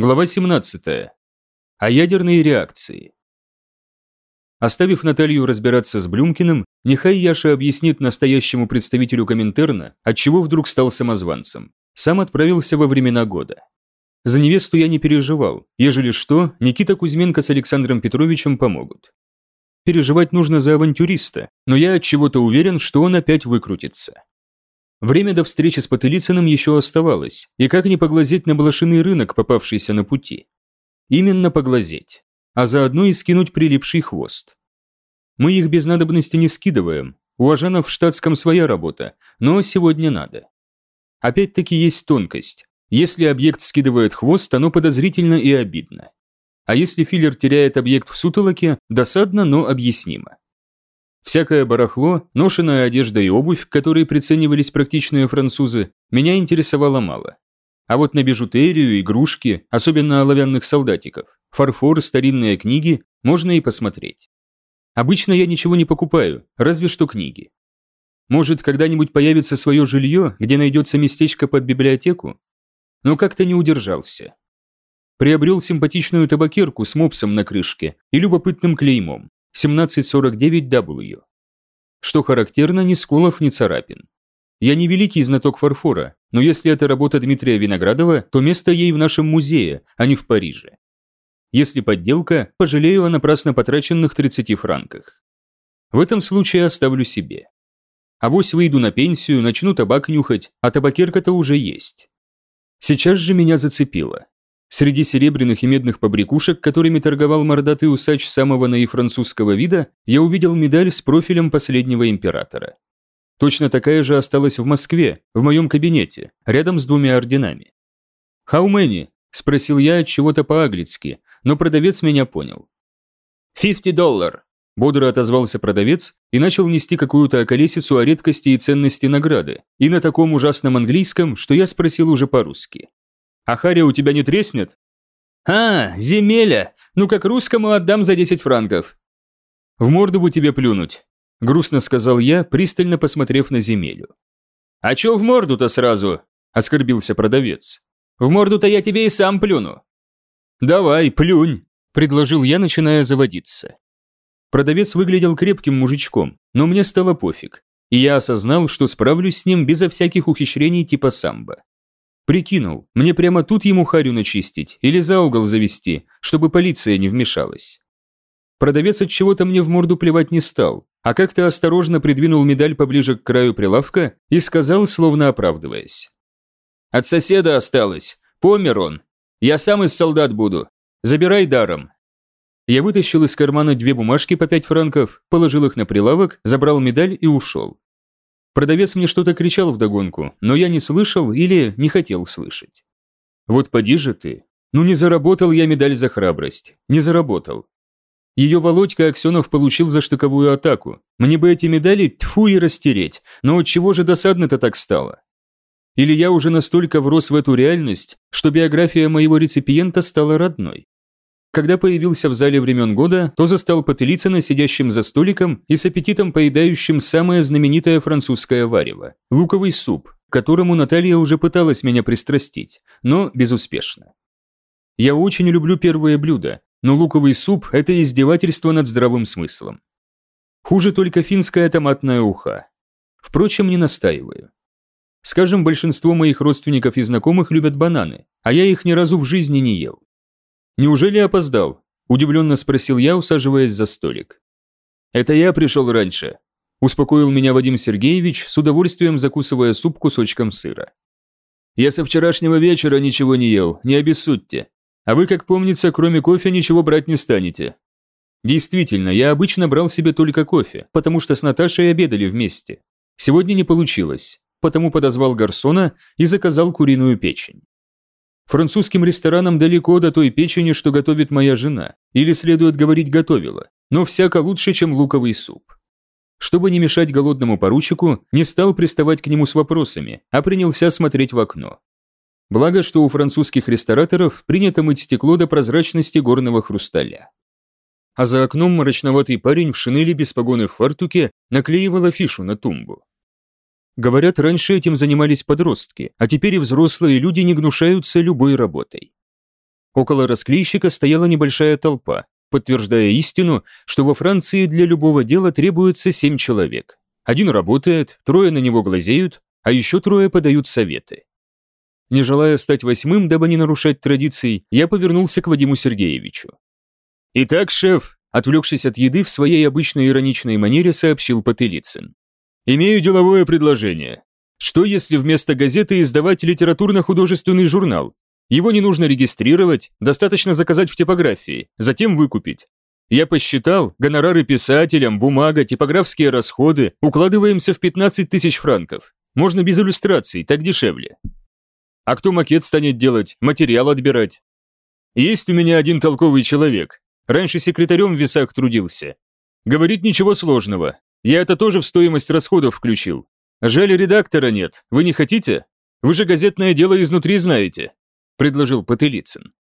Глава 17. О ядерной реакции. Оставив Наталью разбираться с Блюмкиным, нехай Яша объяснит настоящему представителю Коминтерна, отчего вдруг стал самозванцем. Сам отправился во времена года. За невесту я не переживал, ежели что, Никита Кузьменко с Александром Петровичем помогут. Переживать нужно за авантюриста, но я от чего-то уверен, что он опять выкрутится. Время до встречи с Потылицыным еще оставалось, и как не поглазеть на блошиный рынок, попавшийся на пути. Именно поглазеть, а заодно и скинуть прилипший хвост. Мы их без надобности не скидываем, у Ажанов в штатском своя работа, но сегодня надо. Опять-таки есть тонкость. Если объект скидывает хвост, оно подозрительно и обидно. А если филлер теряет объект в сутолоке, досадно, но объяснимо. Всякое барахло, ношеная одежда и обувь, которые приценивались практичные французы, меня интересовало мало. А вот на бижутерию, игрушки, особенно оловянных солдатиков, фарфор, старинные книги, можно и посмотреть. Обычно я ничего не покупаю, разве что книги. Может, когда-нибудь появится свое жилье, где найдется местечко под библиотеку? Но как-то не удержался. Приобрел симпатичную табакерку с мопсом на крышке и любопытным клеймом. 1749W. Что характерно, ни сколов, ни царапин. Я не великий знаток фарфора, но если это работа Дмитрия Виноградова, то место ей в нашем музее, а не в Париже. Если подделка, пожалею о напрасно потраченных 30 франках. В этом случае оставлю себе. А вось выйду на пенсию, начну табак нюхать, а табакерка-то уже есть. Сейчас же меня зацепило. Среди серебряных и медных побрякушек, которыми торговал мордатый усач самого наифранцузского вида, я увидел медаль с профилем последнего императора. Точно такая же осталась в Москве, в моем кабинете, рядом с двумя орденами. «How many?» – спросил я от чего-то по-аглицки, но продавец меня понял. «Fifty доллар», – бодро отозвался продавец и начал нести какую-то околесицу о редкости и ценности награды, и на таком ужасном английском, что я спросил уже по-русски. А Харя у тебя не треснет? А, земеля! Ну как русскому отдам за 10 франков. В морду бы тебе плюнуть, грустно сказал я, пристально посмотрев на земелю. А чё в морду-то сразу? оскорбился продавец. В морду-то я тебе и сам плюну. Давай, плюнь, предложил я, начиная заводиться. Продавец выглядел крепким мужичком, но мне стало пофиг, и я осознал, что справлюсь с ним безо всяких ухищрений типа самбо. Прикинул, мне прямо тут ему харю начистить или за угол завести, чтобы полиция не вмешалась. Продавец от чего-то мне в морду плевать не стал, а как-то осторожно придвинул медаль поближе к краю прилавка и сказал, словно оправдываясь. «От соседа осталось. Помер он. Я сам из солдат буду. Забирай даром». Я вытащил из кармана две бумажки по пять франков, положил их на прилавок, забрал медаль и ушел. Продавец мне что-то кричал вдогонку, но я не слышал или не хотел слышать. Вот поди же ты. Ну не заработал я медаль за храбрость. Не заработал. Ее Володька Аксенов получил за штыковую атаку. Мне бы эти медали тьфу и растереть, но чего же досадно-то так стало? Или я уже настолько врос в эту реальность, что биография моего реципиента стала родной? Когда появился в зале времен года, то застал Потылицына сидящим за столиком и с аппетитом поедающим самое знаменитое французское варево – луковый суп, к которому Наталья уже пыталась меня пристрастить, но безуспешно. Я очень люблю первые блюда, но луковый суп – это издевательство над здравым смыслом. Хуже только финская томатная уха. Впрочем, не настаиваю. Скажем, большинство моих родственников и знакомых любят бананы, а я их ни разу в жизни не ел. «Неужели опоздал?» – удивленно спросил я, усаживаясь за столик. «Это я пришел раньше», – успокоил меня Вадим Сергеевич, с удовольствием закусывая суп кусочком сыра. «Я со вчерашнего вечера ничего не ел, не обессудьте. А вы, как помнится, кроме кофе ничего брать не станете». Действительно, я обычно брал себе только кофе, потому что с Наташей обедали вместе. Сегодня не получилось, потому подозвал гарсона и заказал куриную печень. Французским ресторанам далеко до той печени, что готовит моя жена, или следует говорить готовила, но всяко лучше, чем луковый суп. Чтобы не мешать голодному поручику, не стал приставать к нему с вопросами, а принялся смотреть в окно. Благо, что у французских рестораторов принято мыть стекло до прозрачности горного хрусталя. А за окном мрачноватый парень в шинели без погоны в фартуке наклеивал афишу на тумбу. Говорят, раньше этим занимались подростки, а теперь и взрослые люди не гнушаются любой работой. Около расклейщика стояла небольшая толпа, подтверждая истину, что во Франции для любого дела требуется семь человек. Один работает, трое на него глазеют, а еще трое подают советы. Не желая стать восьмым, дабы не нарушать традиций, я повернулся к Вадиму Сергеевичу. «Итак, шеф», отвлекшись от еды, в своей обычной ироничной манере сообщил Потылицын. «Имею деловое предложение. Что если вместо газеты издавать литературно-художественный журнал? Его не нужно регистрировать, достаточно заказать в типографии, затем выкупить. Я посчитал, гонорары писателям, бумага, типографские расходы, укладываемся в 15 тысяч франков. Можно без иллюстраций, так дешевле. А кто макет станет делать, материал отбирать? Есть у меня один толковый человек. Раньше секретарем в весах трудился. Говорит, ничего сложного. Я это тоже в стоимость расходов включил. Жаль, редактора нет. Вы не хотите? Вы же газетное дело изнутри знаете предложил Потылицын.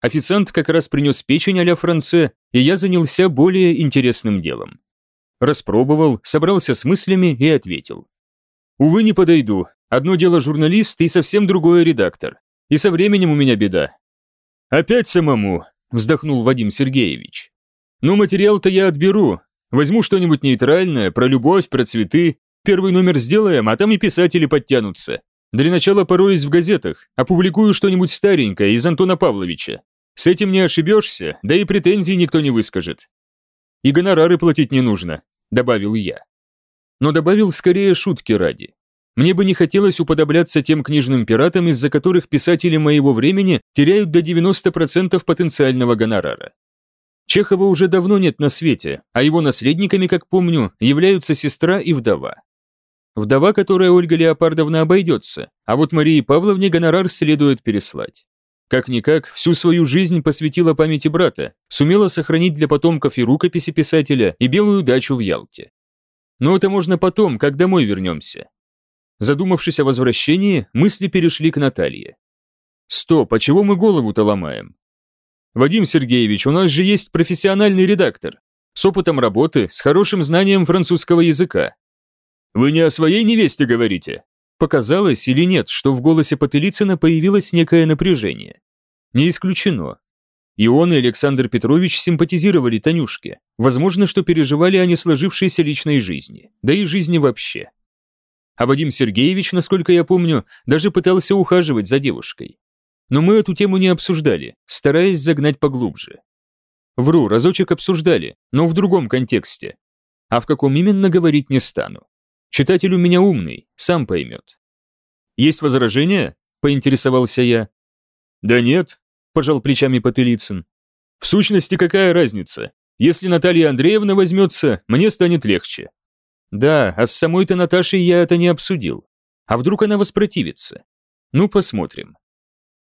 Официант как раз принес печень а-ля франце, и я занялся более интересным делом. Распробовал, собрался с мыслями и ответил. «Увы, не подойду. Одно дело журналист и совсем другое редактор. И со временем у меня беда». «Опять самому», – вздохнул Вадим Сергеевич. «Ну, материал-то я отберу. Возьму что-нибудь нейтральное, про любовь, про цветы. Первый номер сделаем, а там и писатели подтянутся. Для начала пороюсь в газетах, опубликую что-нибудь старенькое из Антона Павловича. С этим не ошибешься, да и претензий никто не выскажет. И гонорары платить не нужно, добавил я. Но добавил скорее шутки ради. Мне бы не хотелось уподобляться тем книжным пиратам, из-за которых писатели моего времени теряют до 90% потенциального гонорара. Чехова уже давно нет на свете, а его наследниками, как помню, являются сестра и вдова. Вдова, которая Ольга Леопардовна обойдется, а вот Марии Павловне гонорар следует переслать. Как-никак, всю свою жизнь посвятила памяти брата, сумела сохранить для потомков и рукописи писателя, и белую дачу в Ялте. Но это можно потом, как домой вернемся. Задумавшись о возвращении, мысли перешли к Наталье. Стоп, а чего мы голову-то ломаем? Вадим Сергеевич, у нас же есть профессиональный редактор, с опытом работы, с хорошим знанием французского языка. «Вы не о своей невесте говорите?» Показалось или нет, что в голосе Потылицына появилось некое напряжение. Не исключено. И он, и Александр Петрович симпатизировали Танюшке. Возможно, что переживали о несложившейся личной жизни, да и жизни вообще. А Вадим Сергеевич, насколько я помню, даже пытался ухаживать за девушкой. Но мы эту тему не обсуждали, стараясь загнать поглубже. Вру, разочек обсуждали, но в другом контексте. А в каком именно говорить не стану. Читатель у меня умный, сам поймет. Есть возражения? Поинтересовался я. Да нет, пожал плечами Потылицын. В сущности, какая разница? Если Наталья Андреевна возьмется, мне станет легче. Да, а с самой-то Наташей я это не обсудил. А вдруг она воспротивится? Ну, посмотрим.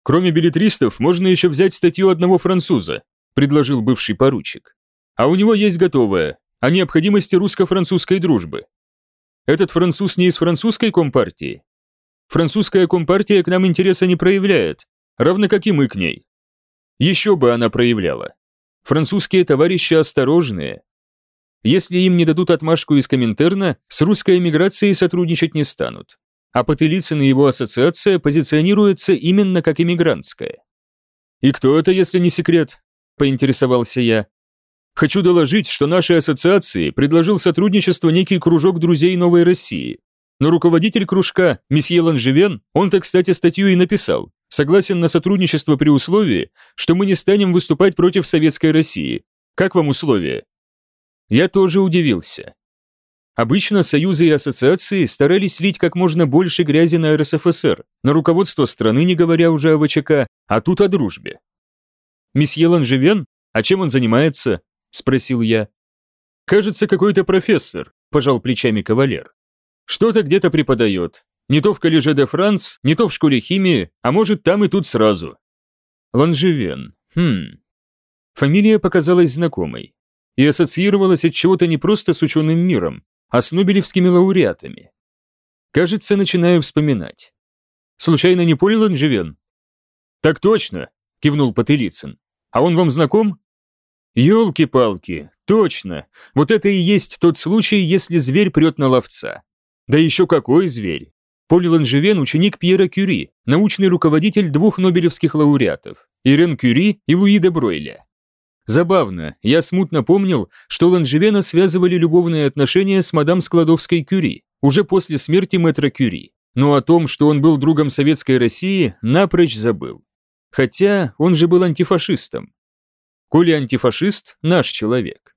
Кроме билетристов, можно еще взять статью одного француза, предложил бывший поручик. А у него есть готовая, о необходимости русско-французской дружбы. Этот француз не из французской компартии. Французская компартия к нам интереса не проявляет, равно как и мы к ней. Еще бы она проявляла. Французские товарищи осторожные. Если им не дадут отмашку из Коминтерна, с русской эмиграцией сотрудничать не станут. А Потылицын и его ассоциация позиционируется именно как иммигрантская. «И кто это, если не секрет?» – поинтересовался я. Хочу доложить, что нашей ассоциации предложил сотрудничество некий кружок друзей Новой России. Но руководитель кружка, месье Ланжевен, он-то, кстати, статью и написал, согласен на сотрудничество при условии, что мы не станем выступать против Советской России. Как вам условия? Я тоже удивился. Обычно союзы и ассоциации старались лить как можно больше грязи на РСФСР, на руководство страны, не говоря уже о ВЧК, а тут о дружбе. Месье Ланжевен? А чем он занимается? спросил я. Кажется, какой-то профессор, пожал плечами кавалер. Что-то где-то преподает. Не то в коллеже де Франс, не то в школе химии, а может там и тут сразу. Ланжевен. Хм. Фамилия показалась знакомой и ассоциировалась от чего-то не просто с ученым миром, а с нобелевскими лауреатами. Кажется, начинаю вспоминать. Случайно не Поль Ланжевен? Так точно, кивнул Потылицын. А он вам знаком? Ёлки-палки, точно. Вот это и есть тот случай, если зверь прет на ловца. Да еще какой зверь? Поль Ланжевен – ученик Пьера Кюри, научный руководитель двух нобелевских лауреатов. Ирен Кюри и Луи де Бройля. Забавно, я смутно помнил, что Ланжевена связывали любовные отношения с мадам Складовской Кюри, уже после смерти мэтра Кюри. Но о том, что он был другом советской России, напрочь забыл. Хотя он же был антифашистом. Коли антифашист – наш человек.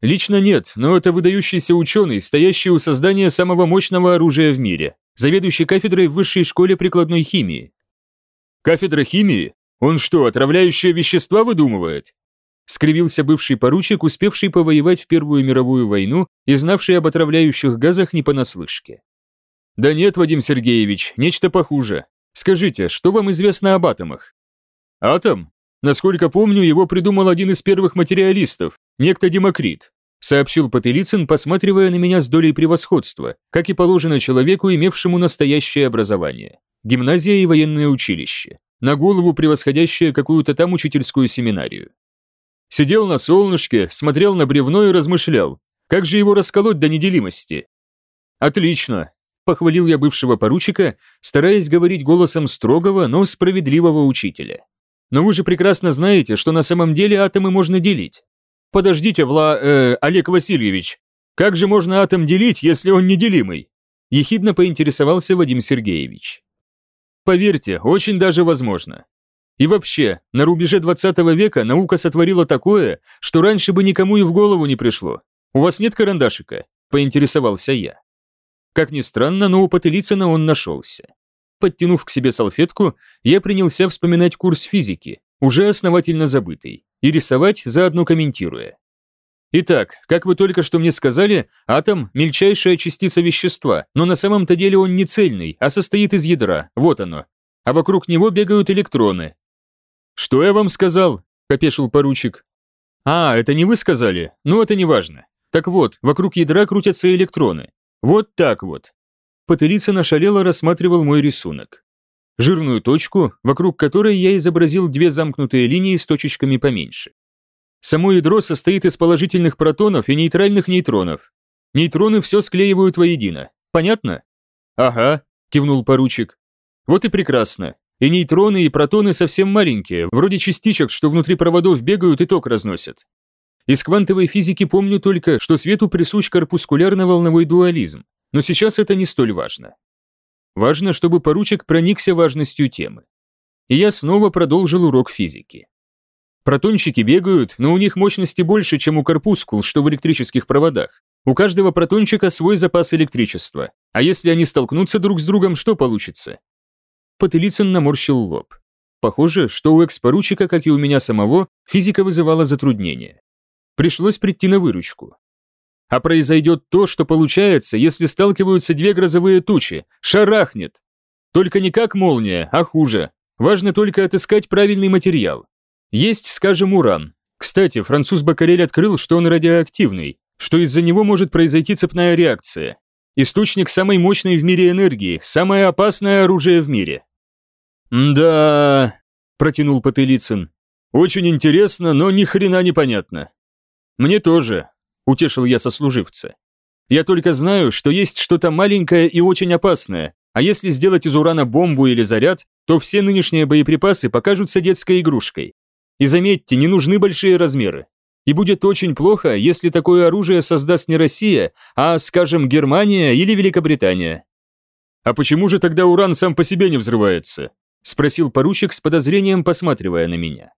Лично нет, но это выдающийся ученый, стоящий у создания самого мощного оружия в мире, заведующий кафедрой в высшей школе прикладной химии. Кафедра химии? Он что, отравляющие вещества выдумывает? Скривился бывший поручик, успевший повоевать в Первую мировую войну и знавший об отравляющих газах не понаслышке. «Да нет, Вадим Сергеевич, нечто похуже. Скажите, что вам известно об атомах?» «Атом? Насколько помню, его придумал один из первых материалистов, некто Демокрит», сообщил Потылицын, посматривая на меня с долей превосходства, как и положено человеку, имевшему настоящее образование. Гимназия и военное училище, на голову превосходящее какую-то там учительскую семинарию. Сидел на солнышке, смотрел на бревно и размышлял, как же его расколоть до неделимости. «Отлично!» – похвалил я бывшего поручика, стараясь говорить голосом строгого, но справедливого учителя. «Но вы же прекрасно знаете, что на самом деле атомы можно делить. Подождите, Вла... Э, Олег Васильевич, как же можно атом делить, если он неделимый?» Ехидно поинтересовался Вадим Сергеевич. Поверьте, очень даже возможно. И вообще, на рубеже 20 века наука сотворила такое, что раньше бы никому и в голову не пришло. У вас нет карандашика? Поинтересовался я. Как ни странно, но у Потылицына он нашелся. Подтянув к себе салфетку, я принялся вспоминать курс физики, уже основательно забытый, и рисовать, заодно комментируя. Итак, как вы только что мне сказали, атом – мельчайшая частица вещества, но на самом-то деле он не цельный, а состоит из ядра, вот оно. А вокруг него бегают электроны, «Что я вам сказал?» – опешил поручик. «А, это не вы сказали? Ну, это не важно. Так вот, вокруг ядра крутятся электроны. Вот так вот». Потылица нашалело рассматривал мой рисунок. Жирную точку, вокруг которой я изобразил две замкнутые линии с точечками поменьше. Само ядро состоит из положительных протонов и нейтральных нейтронов. Нейтроны все склеивают воедино. Понятно? Ага, кивнул поручик. Вот и прекрасно. И нейтроны, и протоны совсем маленькие, вроде частичек, что внутри проводов бегают и ток разносят. Из квантовой физики помню только, что свету присущ корпускулярно-волновой дуализм, но сейчас это не столь важно. Важно, чтобы поручик проникся важностью темы. И я снова продолжил урок физики. Протончики бегают, но у них мощности больше, чем у корпускул, что в электрических проводах. У каждого протончика свой запас электричества. А если они столкнутся друг с другом, что получится? Потылицын наморщил лоб. Похоже, что у экс-поручика, как и у меня самого, физика вызывала затруднения. Пришлось прийти на выручку. А произойдет то, что получается, если сталкиваются две грозовые тучи. Шарахнет. Только не как молния, а хуже. Важно только отыскать правильный материал. Есть, скажем, уран. Кстати, француз Бакарель открыл, что он радиоактивный, что из-за него может произойти цепная реакция. Источник самой мощной в мире энергии, самое опасное оружие в мире. «Да...» – протянул Потылицын. «Очень интересно, но ни хрена не понятно». «Мне тоже», – утешил я сослуживца. «Я только знаю, что есть что-то маленькое и очень опасное, а если сделать из урана бомбу или заряд, то все нынешние боеприпасы покажутся детской игрушкой. И заметьте, не нужны большие размеры. И будет очень плохо, если такое оружие создаст не Россия, а, скажем, Германия или Великобритания. А почему же тогда уран сам по себе не взрывается? Спросил поручик с подозрением, посматривая на меня.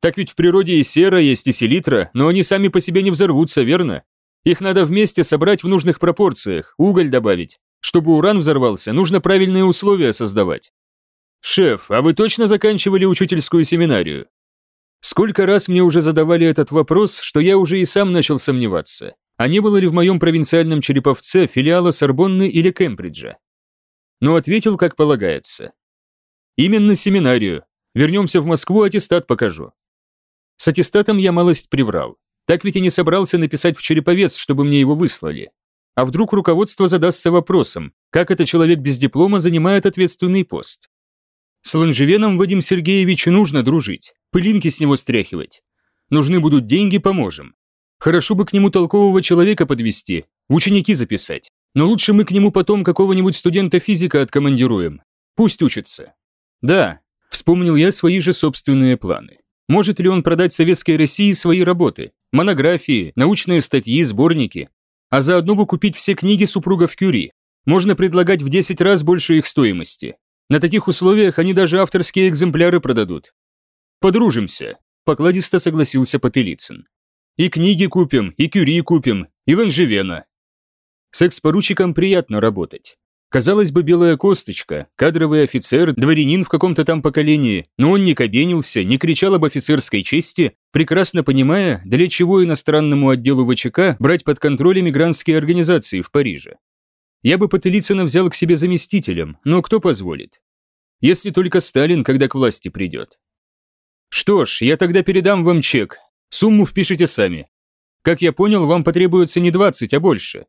Так ведь в природе и сера есть, и селитра, но они сами по себе не взорвутся, верно? Их надо вместе собрать в нужных пропорциях, уголь добавить. Чтобы уран взорвался, нужно правильные условия создавать. Шеф, а вы точно заканчивали учительскую семинарию? Сколько раз мне уже задавали этот вопрос, что я уже и сам начал сомневаться. А не было ли в моем провинциальном Череповце филиала Сорбонны или Кембриджа? Но ответил, как полагается. Именно семинарию. Вернемся в Москву, аттестат покажу. С аттестатом я малость приврал. Так ведь и не собрался написать в Череповец, чтобы мне его выслали. А вдруг руководство задастся вопросом, как это человек без диплома занимает ответственный пост? С Ланжевеном Вадим Сергеевич нужно дружить, пылинки с него стряхивать. Нужны будут деньги, поможем. Хорошо бы к нему толкового человека подвести, в ученики записать. Но лучше мы к нему потом какого-нибудь студента физика откомандируем. Пусть учится. Да, Вспомнил я свои же собственные планы. Может ли он продать Советской России свои работы, монографии, научные статьи, сборники, а заодно бы купить все книги супругов Кюри? Можно предлагать в 10 раз больше их стоимости. На таких условиях они даже авторские экземпляры продадут. Подружимся, покладисто согласился Потылицын. И книги купим, и Кюри купим, и Ланжевена. С экс-поручиком приятно работать. Казалось бы, белая косточка, кадровый офицер, дворянин в каком-то там поколении, но он не кабенился, не кричал об офицерской чести, прекрасно понимая, для чего иностранному отделу ВЧК брать под контроль мигрантские организации в Париже. Я бы Потылицына взял к себе заместителем, но кто позволит? Если только Сталин, когда к власти придет. Что ж, я тогда передам вам чек. Сумму впишите сами. Как я понял, вам потребуется не 20, а больше.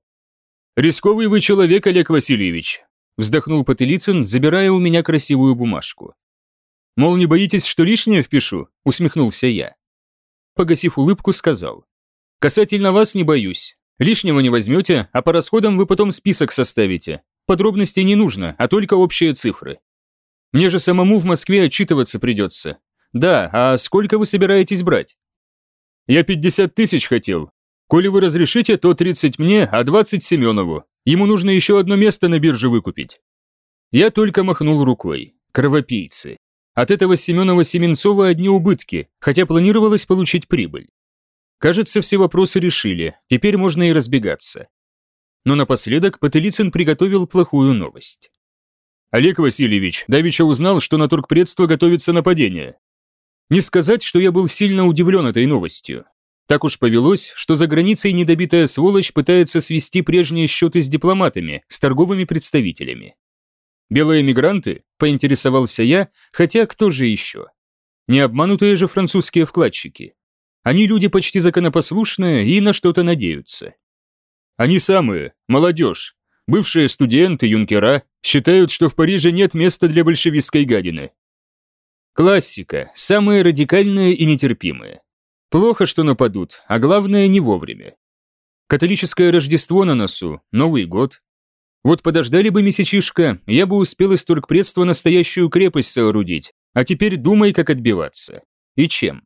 «Рисковый вы человек, Олег Васильевич», вздохнул Потылицын, забирая у меня красивую бумажку. «Мол, не боитесь, что лишнее впишу?» усмехнулся я. Погасив улыбку, сказал. «Касательно вас не боюсь. Лишнего не возьмете, а по расходам вы потом список составите. Подробностей не нужно, а только общие цифры. Мне же самому в Москве отчитываться придется. Да, а сколько вы собираетесь брать?» «Я 50 тысяч хотел, Коли вы разрешите, то 30 мне, а 20 Семенову. Ему нужно еще одно место на бирже выкупить. Я только махнул рукой. Кровопийцы. От этого Семенова-Семенцова одни убытки, хотя планировалось получить прибыль. Кажется, все вопросы решили, теперь можно и разбегаться. Но напоследок Потылицын приготовил плохую новость. Олег Васильевич, давеча узнал, что на торгпредство готовится нападение. Не сказать, что я был сильно удивлен этой новостью. Так уж повелось, что за границей недобитая сволочь пытается свести прежние счеты с дипломатами, с торговыми представителями. «Белые мигранты?» – поинтересовался я, хотя кто же еще? Не обманутые же французские вкладчики. Они люди почти законопослушные и на что-то надеются. Они самые, молодежь, бывшие студенты, юнкера, считают, что в Париже нет места для большевистской гадины. Классика, самые радикальные и нетерпимые. Плохо, что нападут, а главное не вовремя. Католическое Рождество на носу, Новый год. Вот подождали бы месячишка, я бы успел из торгпредства настоящую крепость соорудить, а теперь думай, как отбиваться. И чем.